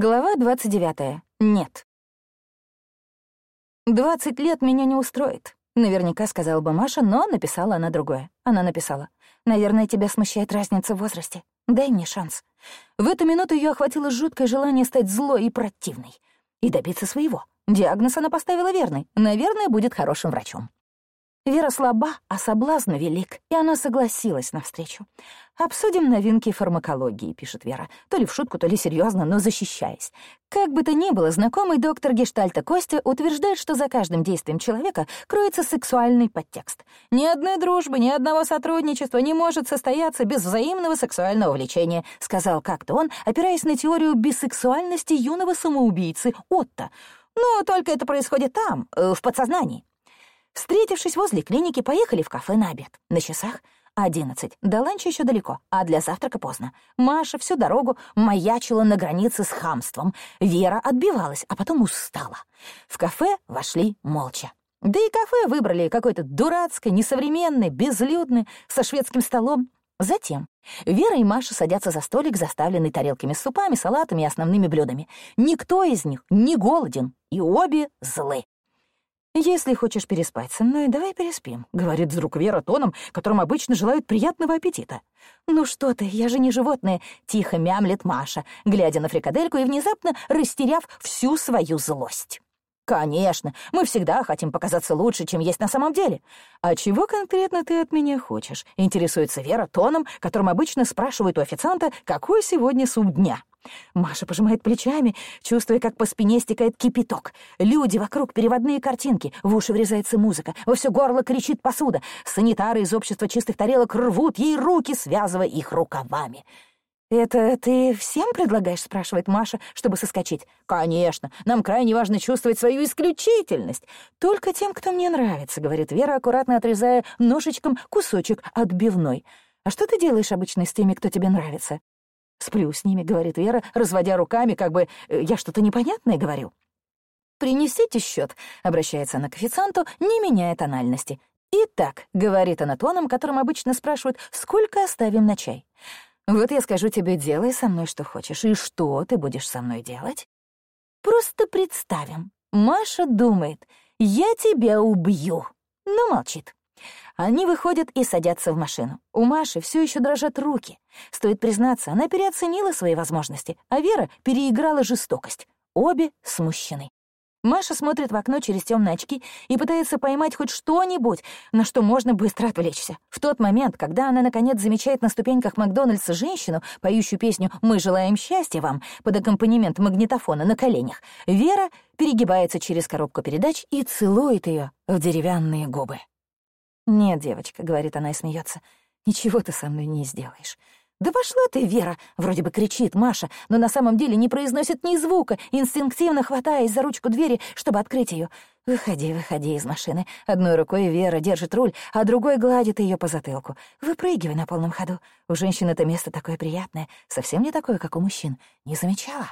Глава 29. Нет. «Двадцать лет меня не устроит», — наверняка сказала бы Маша, но написала она другое. Она написала. «Наверное, тебя смущает разница в возрасте. Дай мне шанс». В эту минуту ее охватило жуткое желание стать злой и противной. И добиться своего. Диагноз она поставила верный. Наверное, будет хорошим врачом. Вера слаба, а соблазн велик, и она согласилась на встречу. «Обсудим новинки фармакологии», — пишет Вера, то ли в шутку, то ли серьезно, но защищаясь. Как бы то ни было, знакомый доктор Гештальта Костя утверждает, что за каждым действием человека кроется сексуальный подтекст. Ни одной дружбы, ни одного сотрудничества не может состояться без взаимного сексуального влечения, сказал как-то он, опираясь на теорию бисексуальности юного самоубийцы Отто. Но только это происходит там, э, в подсознании. Встретившись возле клиники, поехали в кафе на обед. На часах одиннадцать. До ланча еще далеко, а для завтрака поздно. Маша всю дорогу маячила на границе с хамством. Вера отбивалась, а потом устала. В кафе вошли молча. Да и кафе выбрали какое-то дурацкое, несовременное, безлюдное, со шведским столом. Затем Вера и Маша садятся за столик, заставленный тарелками с супами, салатами и основными блюдами. Никто из них не голоден, и обе злы. «Если хочешь переспать со мной, давай переспим», — говорит вдруг Вера тоном, которым обычно желают приятного аппетита. «Ну что ты, я же не животное», — тихо мямлет Маша, глядя на фрикадельку и внезапно растеряв всю свою злость. «Конечно, мы всегда хотим показаться лучше, чем есть на самом деле. А чего конкретно ты от меня хочешь?» — интересуется Вера тоном, которым обычно спрашивают у официанта, какой сегодня суп дня. Маша пожимает плечами, чувствуя, как по спине стекает кипяток. Люди вокруг, переводные картинки, в уши врезается музыка, во все горло кричит посуда. Санитары из общества чистых тарелок рвут ей руки, связывая их рукавами. «Это ты всем предлагаешь?» — спрашивает Маша, чтобы соскочить. «Конечно. Нам крайне важно чувствовать свою исключительность. Только тем, кто мне нравится», — говорит Вера, аккуратно отрезая ножичком кусочек отбивной. «А что ты делаешь обычно с теми, кто тебе нравится?» «Сплю с ними», — говорит Вера, разводя руками, как бы э, я что-то непонятное говорю. «Принесите счет», — обращается она к официанту, не меняя тональности. «Итак», — говорит она тоном, которым обычно спрашивают, «сколько оставим на чай?» «Вот я скажу тебе, делай со мной что хочешь. И что ты будешь со мной делать?» «Просто представим. Маша думает, я тебя убью», но молчит. Они выходят и садятся в машину. У Маши все еще дрожат руки. Стоит признаться, она переоценила свои возможности, а Вера переиграла жестокость. Обе смущены. Маша смотрит в окно через темные очки и пытается поймать хоть что-нибудь, на что можно быстро отвлечься. В тот момент, когда она, наконец, замечает на ступеньках Макдональдса женщину, поющую песню «Мы желаем счастья вам» под аккомпанемент магнитофона на коленях, Вера перегибается через коробку передач и целует ее в деревянные губы. «Нет, девочка», — говорит она и смеется, — «ничего ты со мной не сделаешь». «Да пошла ты, Вера!» — вроде бы кричит Маша, но на самом деле не произносит ни звука, инстинктивно хватаясь за ручку двери, чтобы открыть ее. «Выходи, выходи из машины». Одной рукой Вера держит руль, а другой гладит ее по затылку. «Выпрыгивай на полном ходу. У женщин это место такое приятное, совсем не такое, как у мужчин. Не замечала?»